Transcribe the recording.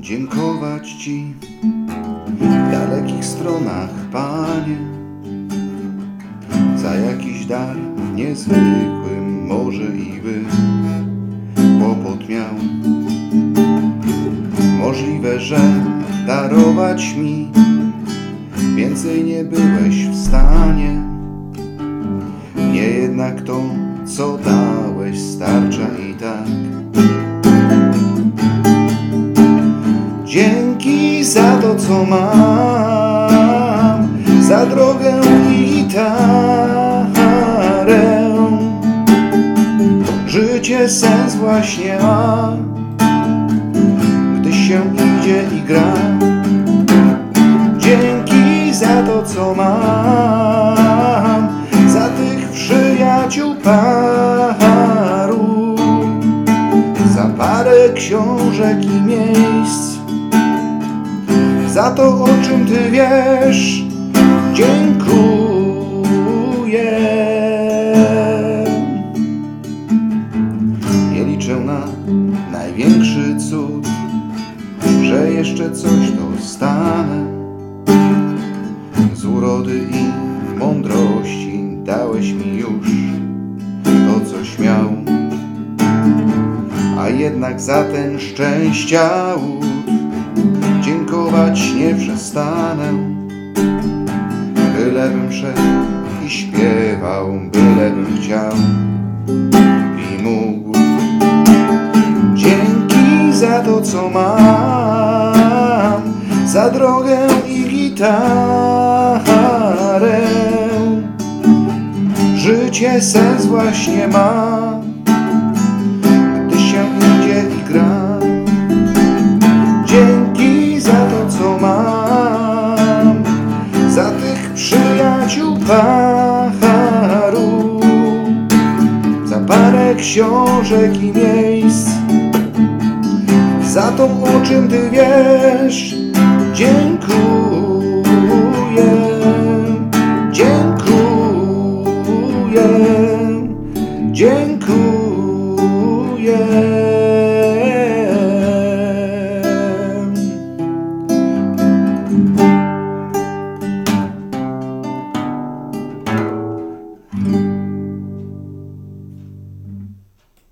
dziękować Ci w dalekich stronach, Panie, za jakiś dar niezwykły, może i by kłopot miał. Możliwe, że darować mi więcej nie byłeś w stanie. Nie jednak to, co dałeś, starcza i tak. Co mam, za drogę gitarę. Życie sens właśnie ma, gdy się idzie i gra. Dzięki za to, co mam, za tych przyjaciół paru, za parę książek i miejsc, za to, o czym Ty wiesz. Dziękuję. Nie liczę na największy cud, że jeszcze coś dostanę. Z urody i mądrości dałeś mi już to, coś miał. A jednak za ten szczęścia łód dziękować nie przestanę. Bylebym szedł i śpiewał, bylebym chciał i mógł. Dzięki za to, co mam, za drogę i gitarę. Życie sens właśnie ma, książek i miejsc. Za to, o czym Ty wiesz Dziękuję Dziękuję Dziękuję.